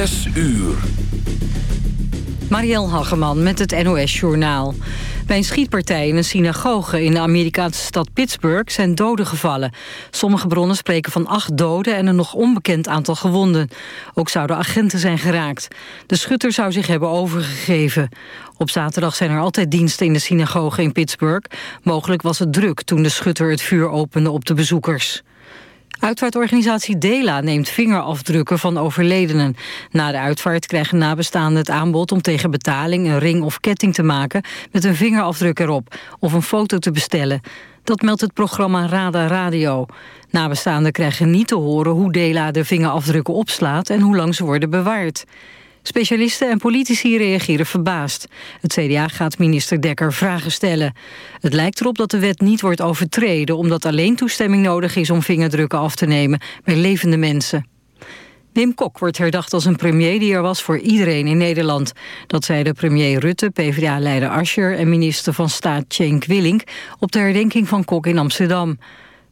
Zes uur. Marielle Hageman met het NOS-journaal. Bij een schietpartij in een synagoge in de Amerikaanse stad Pittsburgh zijn doden gevallen. Sommige bronnen spreken van acht doden en een nog onbekend aantal gewonden. Ook zouden agenten zijn geraakt. De schutter zou zich hebben overgegeven. Op zaterdag zijn er altijd diensten in de synagoge in Pittsburgh. Mogelijk was het druk toen de schutter het vuur opende op de bezoekers. Uitvaartorganisatie Dela neemt vingerafdrukken van overledenen. Na de uitvaart krijgen nabestaanden het aanbod om tegen betaling een ring of ketting te maken met een vingerafdruk erop of een foto te bestellen. Dat meldt het programma Rada Radio. Nabestaanden krijgen niet te horen hoe Dela de vingerafdrukken opslaat en hoe lang ze worden bewaard. Specialisten en politici reageren verbaasd. Het CDA gaat minister Dekker vragen stellen. Het lijkt erop dat de wet niet wordt overtreden... omdat alleen toestemming nodig is om vingerdrukken af te nemen... bij levende mensen. Wim Kok wordt herdacht als een premier die er was voor iedereen in Nederland. Dat zeiden premier Rutte, PvdA-leider Ascher en minister van Staat Cenk Willink... op de herdenking van Kok in Amsterdam.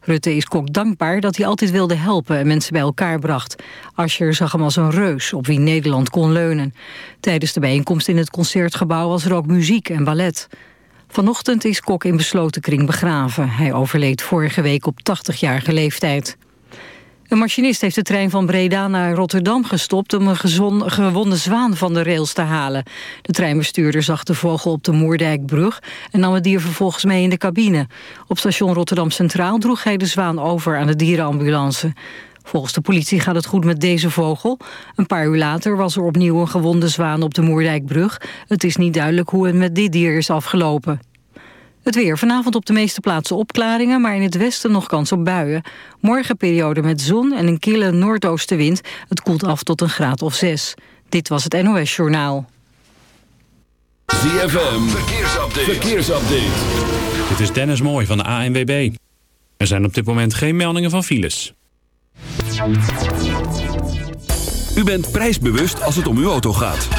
Rutte is Kok dankbaar dat hij altijd wilde helpen en mensen bij elkaar bracht. Ascher zag hem als een reus op wie Nederland kon leunen. Tijdens de bijeenkomst in het Concertgebouw was er ook muziek en ballet. Vanochtend is Kok in besloten kring begraven. Hij overleed vorige week op 80-jarige leeftijd. Een machinist heeft de trein van Breda naar Rotterdam gestopt... om een gewonde zwaan van de rails te halen. De treinbestuurder zag de vogel op de Moerdijkbrug... en nam het dier vervolgens mee in de cabine. Op station Rotterdam Centraal droeg hij de zwaan over aan de dierenambulance. Volgens de politie gaat het goed met deze vogel. Een paar uur later was er opnieuw een gewonde zwaan op de Moerdijkbrug. Het is niet duidelijk hoe het met dit dier is afgelopen. Het weer. Vanavond op de meeste plaatsen opklaringen, maar in het westen nog kans op buien. Morgen periode met zon en een kille noordoostenwind. Het koelt af tot een graad of zes. Dit was het NOS Journaal. ZFM. Verkeersupdate. Verkeersupdate. Dit is Dennis Mooij van de ANWB. Er zijn op dit moment geen meldingen van files. U bent prijsbewust als het om uw auto gaat.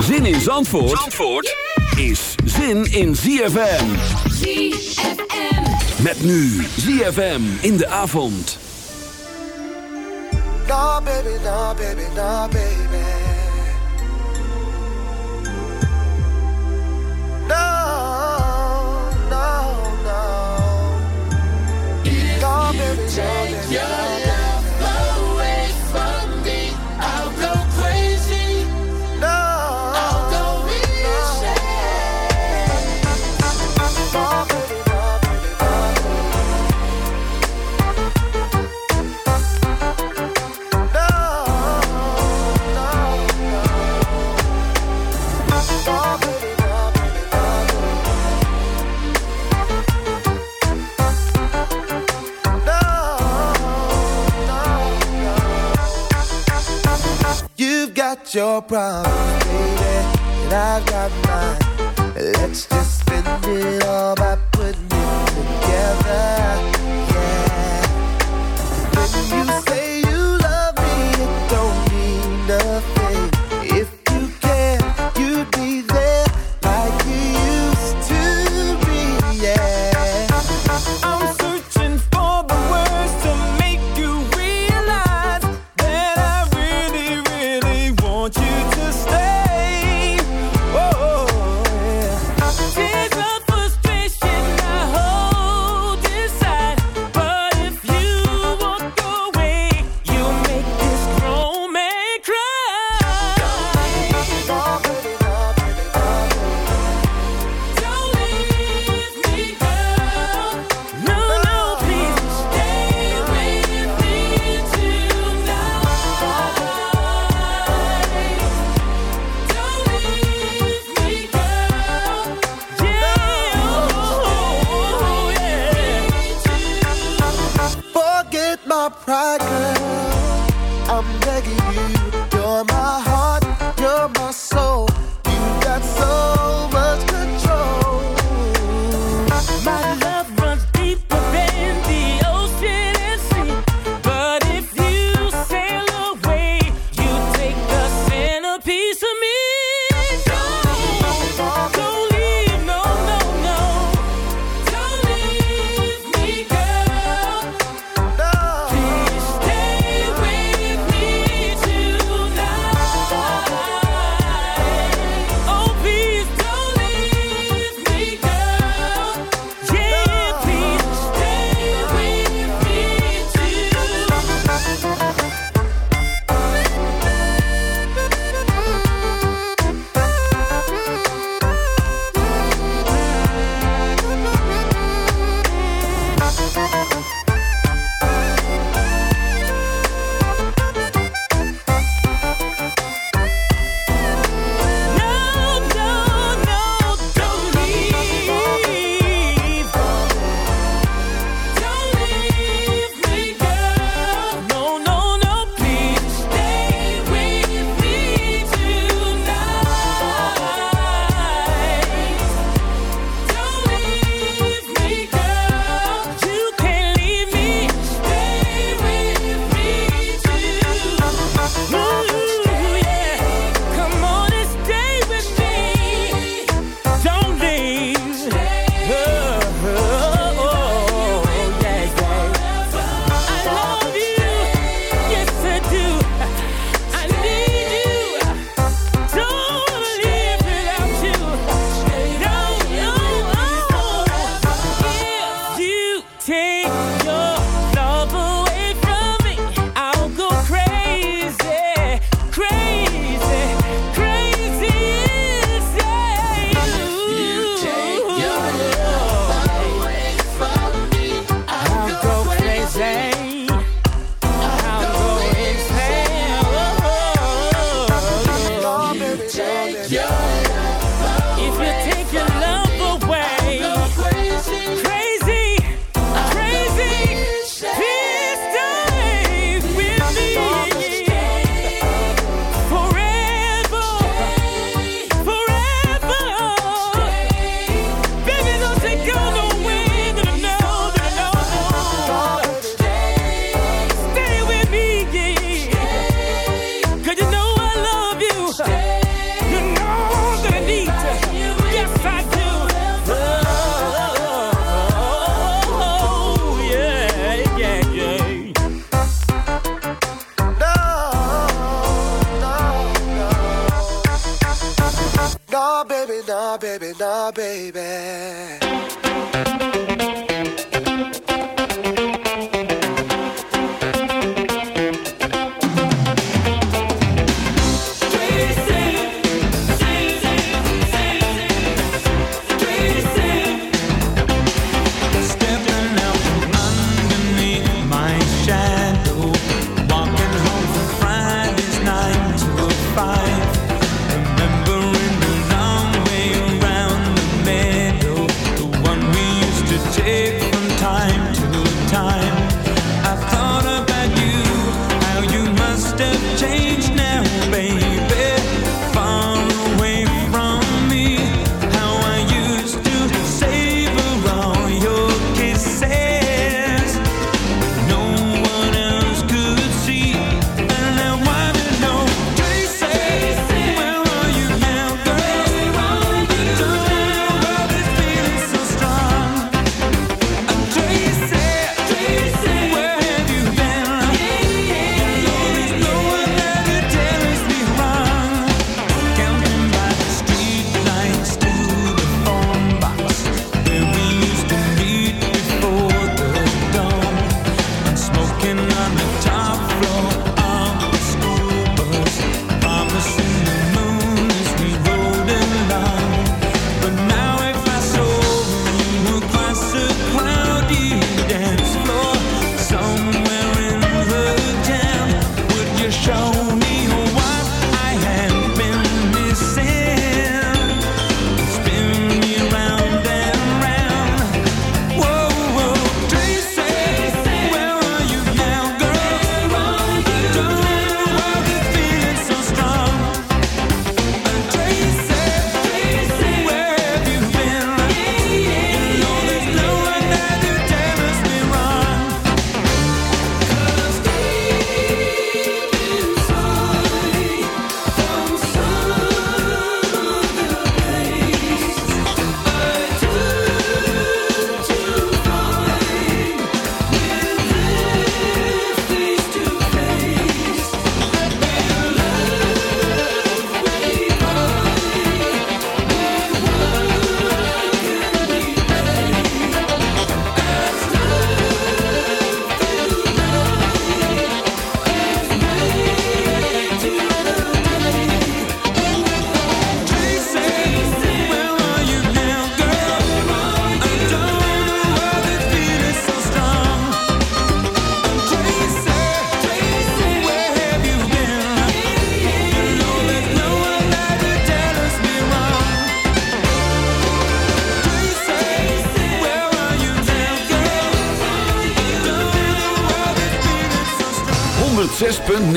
Zin in Zandvoort, Zandvoort is zin in ZFM. ZFM. Met nu ZFM in de avond. Nah, baby, nah, baby, nah, baby. No, no, no. Nah, baby, nah, baby, nah, baby. your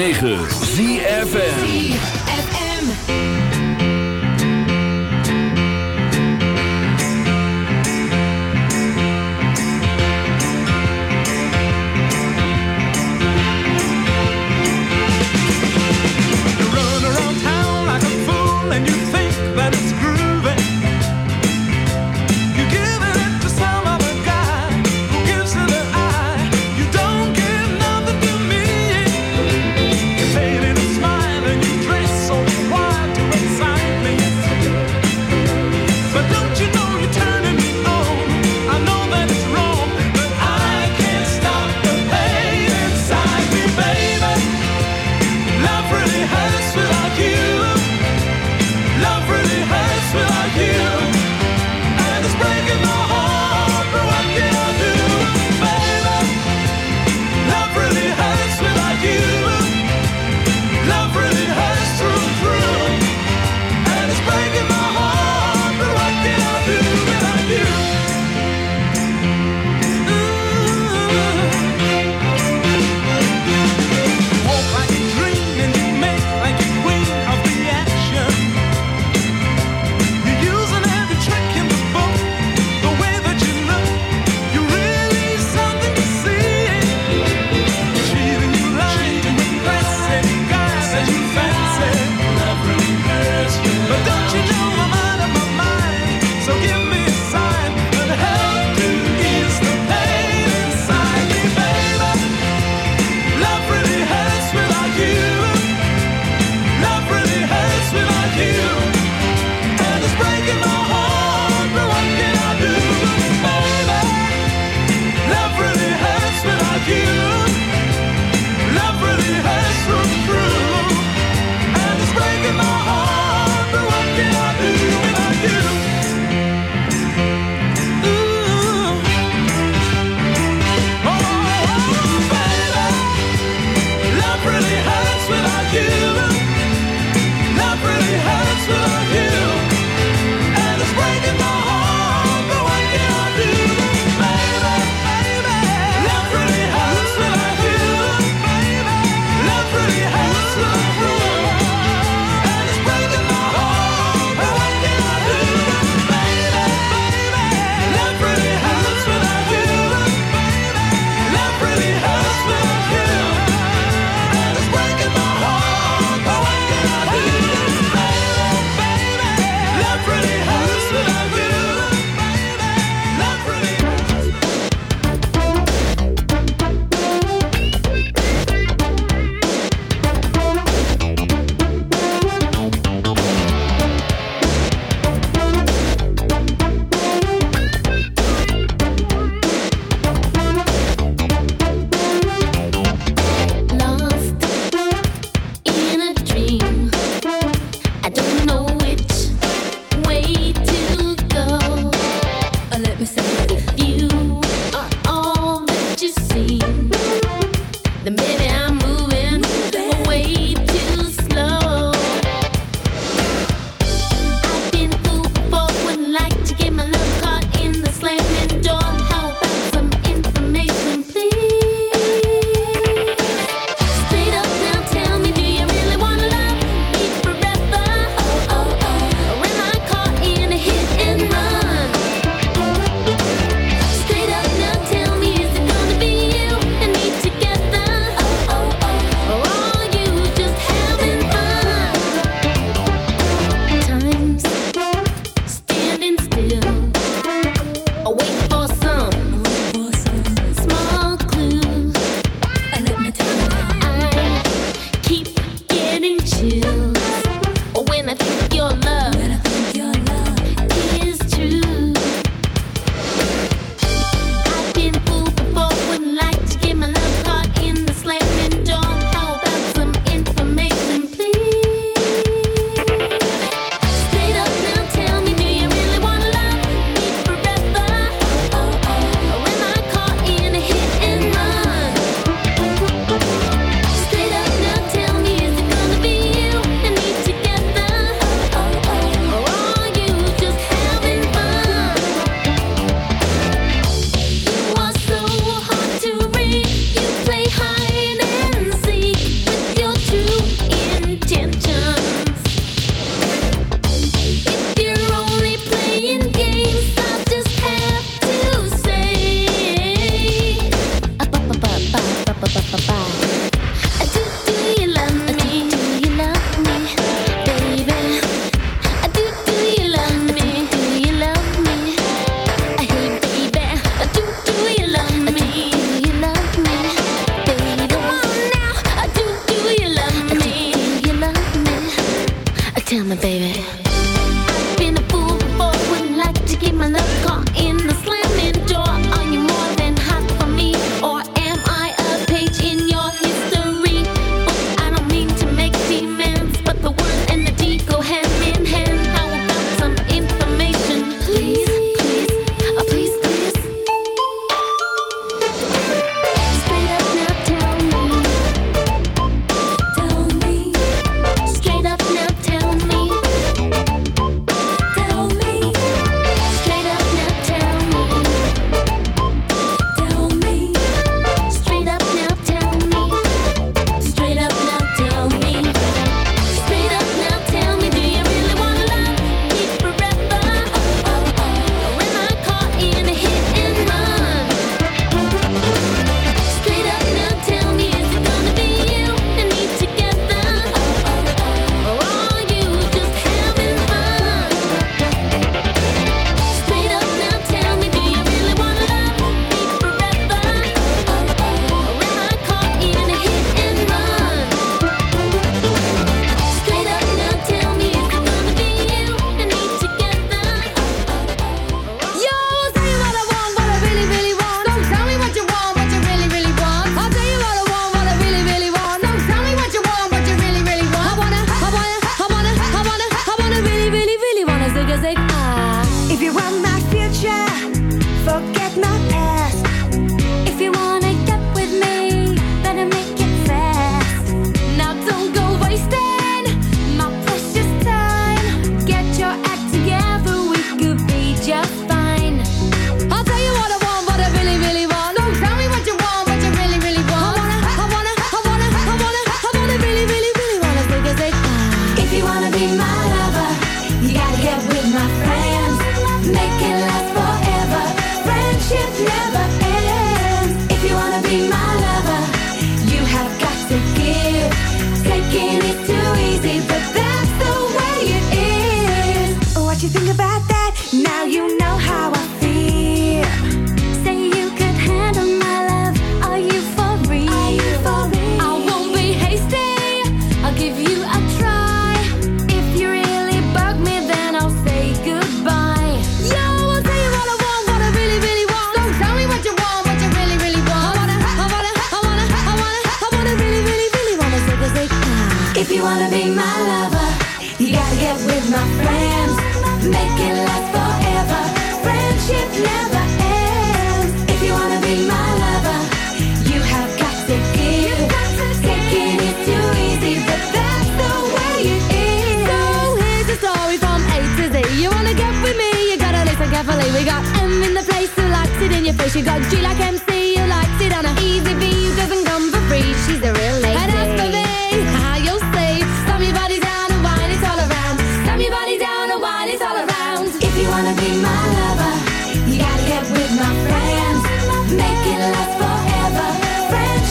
dress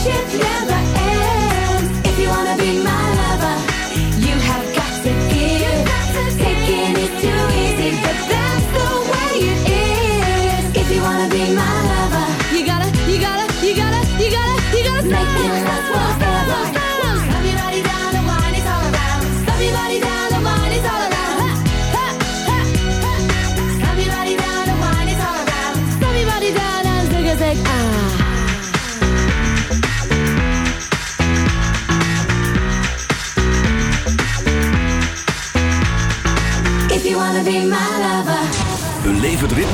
się é wiemy.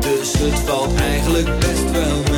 Dus het valt eigenlijk best wel mee.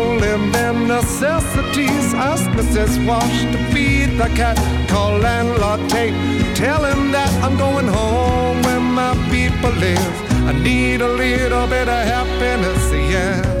Only them necessities. Ask Mrs. Wash to feed the cat. Call landlord Tate. Tell him that I'm going home where my people live. I need a little bit of happiness, yeah.